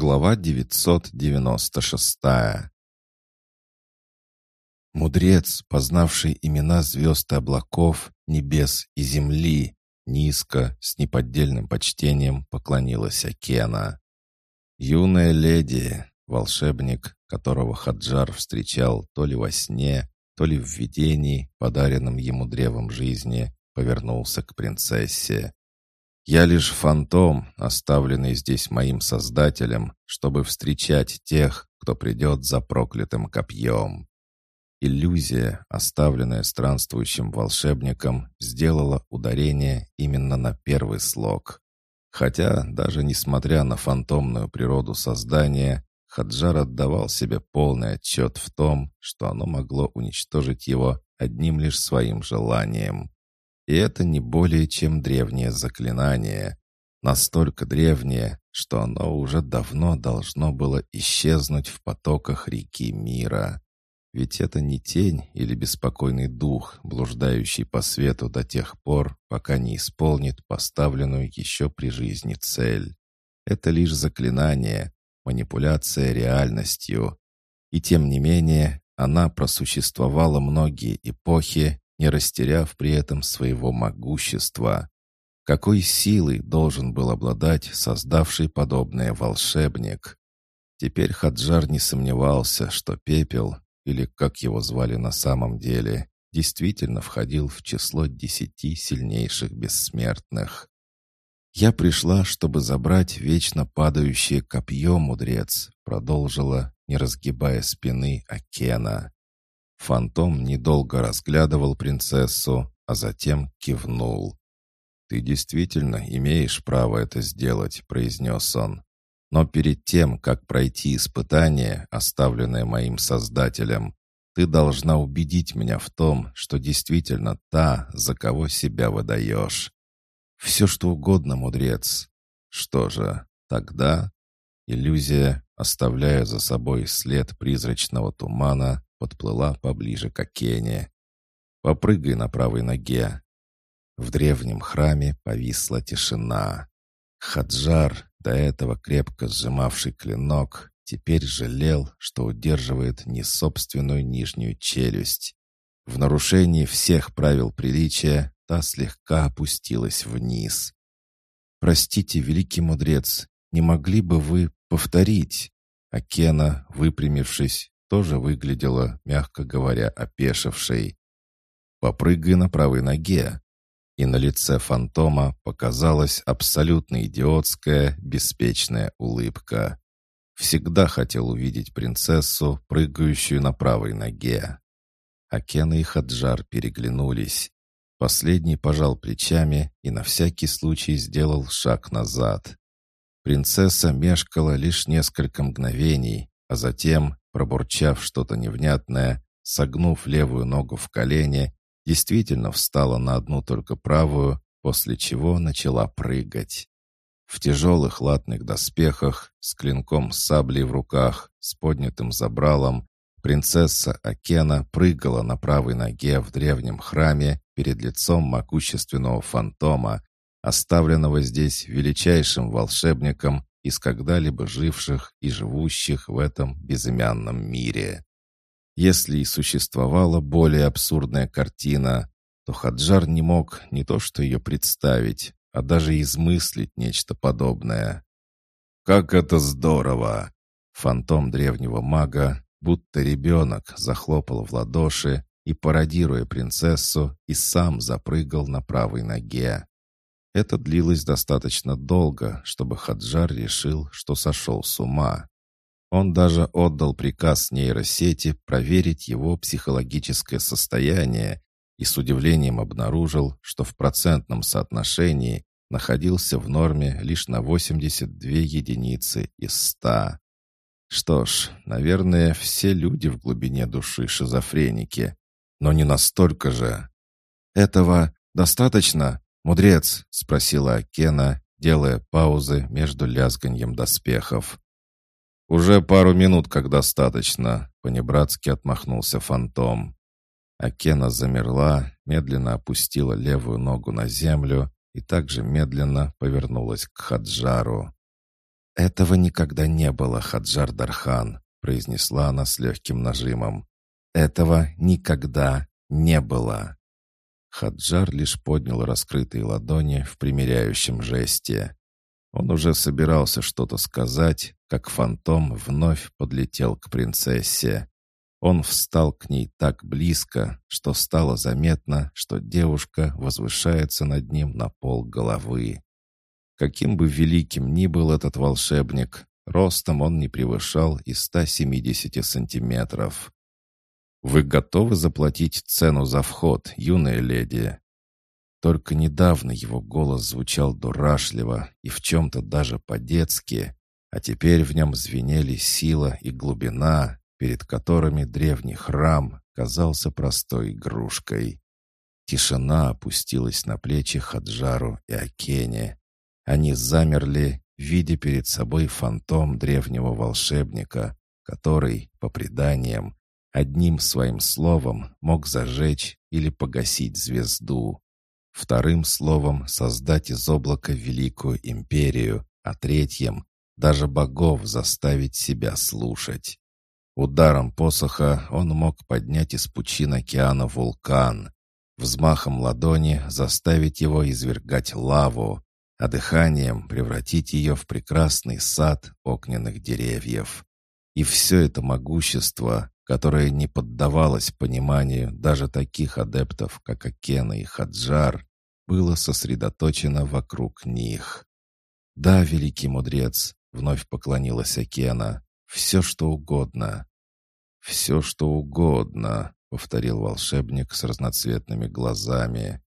Глава 996 Мудрец, познавший имена звезд и облаков, небес и земли, низко, с неподдельным почтением поклонилась Акена. Юная леди, волшебник, которого Хаджар встречал то ли во сне, то ли в видении, подаренном ему древом жизни, повернулся к принцессе. Я лишь фантом, оставленный здесь моим создателем, чтобы встречать тех, кто придет за проклятым копьем. Иллюзия, оставленная странствующим волшебником, сделала ударение именно на первый слог. Хотя, даже несмотря на фантомную природу создания, Хаджар отдавал себе полный отчет в том, что оно могло уничтожить его одним лишь своим желанием. И это не более чем древнее заклинание. Настолько древнее, что оно уже давно должно было исчезнуть в потоках реки мира. Ведь это не тень или беспокойный дух, блуждающий по свету до тех пор, пока не исполнит поставленную еще при жизни цель. Это лишь заклинание, манипуляция реальностью. И тем не менее, она просуществовала многие эпохи не растеряв при этом своего могущества. Какой силой должен был обладать создавший подобное волшебник? Теперь Хаджар не сомневался, что пепел, или как его звали на самом деле, действительно входил в число десяти сильнейших бессмертных. «Я пришла, чтобы забрать вечно падающее копье, мудрец», продолжила, не разгибая спины Акена. Фантом недолго разглядывал принцессу, а затем кивнул. «Ты действительно имеешь право это сделать», — произнес он. «Но перед тем, как пройти испытание, оставленное моим Создателем, ты должна убедить меня в том, что действительно та, за кого себя выдаешь. Все, что угодно, мудрец. Что же, тогда...» Иллюзия, оставляя за собой след призрачного тумана, подплыла поближе к Акене. «Попрыгай на правой ноге». В древнем храме повисла тишина. Хаджар, до этого крепко сжимавший клинок, теперь жалел, что удерживает не собственную нижнюю челюсть. В нарушении всех правил приличия та слегка опустилась вниз. «Простите, великий мудрец, не могли бы вы повторить?» Акена, выпрямившись, тоже выглядела, мягко говоря, опешившей. «Попрыгай на правой ноге». И на лице фантома показалась абсолютно идиотская, беспечная улыбка. Всегда хотел увидеть принцессу, прыгающую на правой ноге. Акена и Хаджар переглянулись. Последний пожал плечами и на всякий случай сделал шаг назад. Принцесса мешкала лишь несколько мгновений, а затем, пробурчав что-то невнятное, согнув левую ногу в колени, действительно встала на одну только правую, после чего начала прыгать. В тяжелых латных доспехах, с клинком саблей в руках, с поднятым забралом, принцесса Акена прыгала на правой ноге в древнем храме перед лицом могущественного фантома, оставленного здесь величайшим волшебником из когда-либо живших и живущих в этом безымянном мире. Если и существовала более абсурдная картина, то Хаджар не мог не то что ее представить, а даже измыслить нечто подобное. «Как это здорово!» Фантом древнего мага, будто ребенок, захлопал в ладоши и, пародируя принцессу, и сам запрыгал на правой ноге. Это длилось достаточно долго, чтобы Хаджар решил, что сошел с ума. Он даже отдал приказ нейросети проверить его психологическое состояние и с удивлением обнаружил, что в процентном соотношении находился в норме лишь на 82 единицы из 100. Что ж, наверное, все люди в глубине души шизофреники, но не настолько же. «Этого достаточно?» «Мудрец?» — спросила Акена, делая паузы между лязганьем доспехов. «Уже пару минут как достаточно», — понебратски отмахнулся фантом. Акена замерла, медленно опустила левую ногу на землю и также медленно повернулась к Хаджару. «Этого никогда не было, Хаджар Дархан», — произнесла она с легким нажимом. «Этого никогда не было». Хаджар лишь поднял раскрытые ладони в примиряющем жесте. Он уже собирался что-то сказать, как фантом вновь подлетел к принцессе. Он встал к ней так близко, что стало заметно, что девушка возвышается над ним на пол головы. Каким бы великим ни был этот волшебник, ростом он не превышал и 170 сантиметров. «Вы готовы заплатить цену за вход, юная леди?» Только недавно его голос звучал дурашливо и в чем-то даже по-детски, а теперь в нем звенели сила и глубина, перед которыми древний храм казался простой игрушкой. Тишина опустилась на плечи Хаджару и Акене. Они замерли, видя перед собой фантом древнего волшебника, который, по преданиям, одним своим словом мог зажечь или погасить звезду. Вторым словом — создать из облака великую империю, а третьим — даже богов заставить себя слушать. Ударом посоха он мог поднять из пучин океана вулкан, взмахом ладони заставить его извергать лаву, а дыханием превратить ее в прекрасный сад огненных деревьев. И все это могущество, которое не поддавалось пониманию даже таких адептов, как Акена и Хаджар, было сосредоточено вокруг них. «Да, великий мудрец», — вновь поклонилась Акена, — «все, что угодно». «Все, что угодно», — повторил волшебник с разноцветными глазами.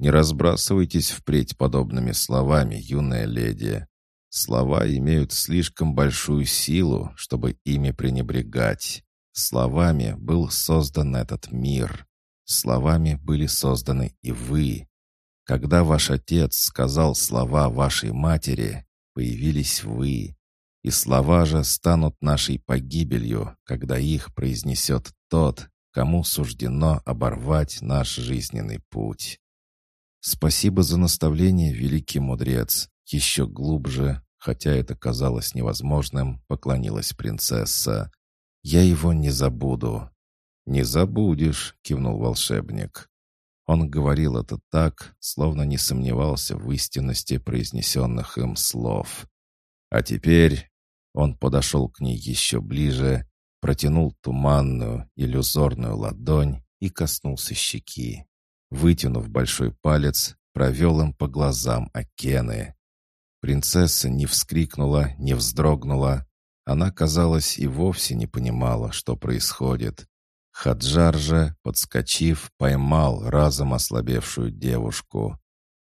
«Не разбрасывайтесь впредь подобными словами, юная леди. Слова имеют слишком большую силу, чтобы ими пренебрегать. Словами был создан этот мир. Словами были созданы и вы. Когда ваш отец сказал слова вашей матери, появились вы. И слова же станут нашей погибелью, когда их произнесет тот, кому суждено оборвать наш жизненный путь. Спасибо за наставление, великий мудрец. Еще глубже, хотя это казалось невозможным, поклонилась принцесса. Я его не забуду. Не забудешь, кивнул волшебник. Он говорил это так, словно не сомневался в истинности произнесенных им слов. А теперь он подошел к ней еще ближе, протянул туманную, иллюзорную ладонь и коснулся щеки. Вытянув большой палец, провел им по глазам Акены. Принцесса не вскрикнула, не вздрогнула. Она, казалось, и вовсе не понимала, что происходит. Хаджар же, подскочив, поймал разом ослабевшую девушку.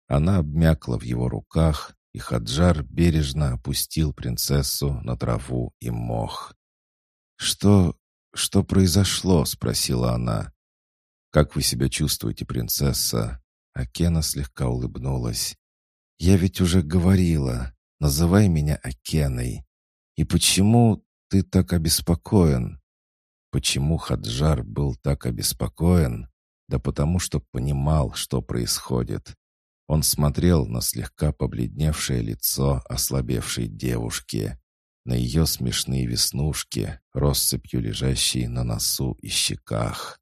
Она обмякла в его руках, и Хаджар бережно опустил принцессу на траву и мох. «Что... что произошло?» — спросила она. «Как вы себя чувствуете, принцесса?» Акена слегка улыбнулась. «Я ведь уже говорила. Называй меня Акеной. И почему ты так обеспокоен?» Почему Хаджар был так обеспокоен? Да потому что понимал, что происходит. Он смотрел на слегка побледневшее лицо ослабевшей девушки, на ее смешные веснушки, россыпью лежащие на носу и щеках,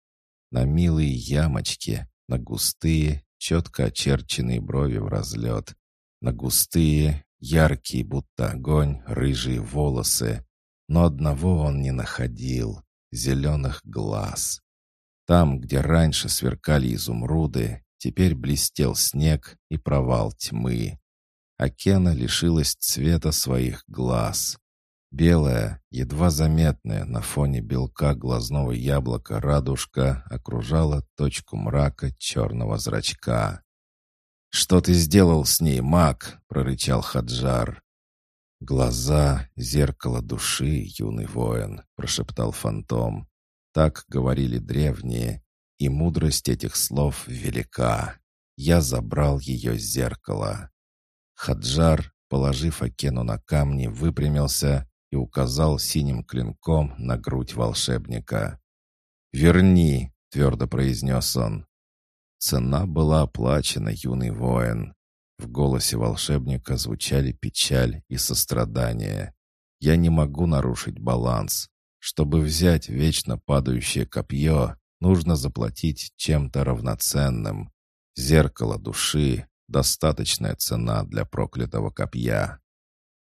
на милые ямочки, на густые, четко очерченные брови в разлет, на густые, яркие, будто огонь, рыжие волосы. Но одного он не находил — зеленых глаз. Там, где раньше сверкали изумруды, Теперь блестел снег и провал тьмы. Акена лишилась цвета своих глаз. Белая, едва заметная на фоне белка глазного яблока радужка окружала точку мрака черного зрачка. «Что ты сделал с ней, маг?» — прорычал Хаджар. «Глаза — зеркало души, юный воин», — прошептал фантом. Так говорили древние, и мудрость этих слов велика. Я забрал ее зеркало. Хаджар, положив Акену на камни, выпрямился и указал синим клинком на грудь волшебника. «Верни!» — твердо произнес он. Цена была оплачена, юный воин. В голосе волшебника звучали печаль и сострадание. «Я не могу нарушить баланс. Чтобы взять вечно падающее копье, нужно заплатить чем-то равноценным. Зеркало души — достаточная цена для проклятого копья».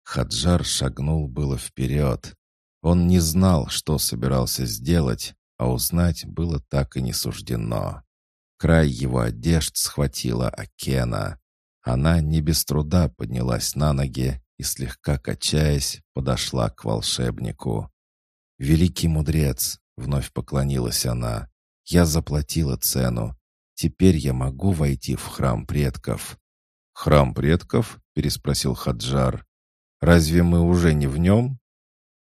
Хаджар шагнул было вперед. Он не знал, что собирался сделать, а узнать было так и не суждено. Край его одежд схватила Акена. Она не без труда поднялась на ноги и, слегка качаясь, подошла к волшебнику. «Великий мудрец!» — вновь поклонилась она. «Я заплатила цену. Теперь я могу войти в храм предков». «Храм предков?» — переспросил Хаджар. «Разве мы уже не в нем?»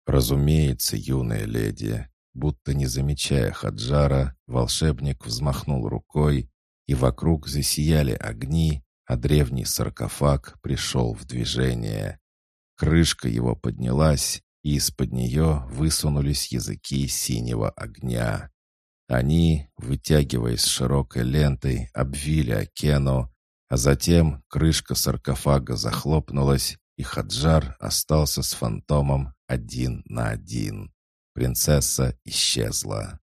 «Разумеется, юная леди». Будто не замечая Хаджара, волшебник взмахнул рукой, и вокруг засияли огни, а древний саркофаг пришел в движение. Крышка его поднялась, и из-под нее высунулись языки синего огня. Они, вытягиваясь широкой лентой, обвили Акену, а затем крышка саркофага захлопнулась, и Хаджар остался с фантомом один на один. Принцесса исчезла.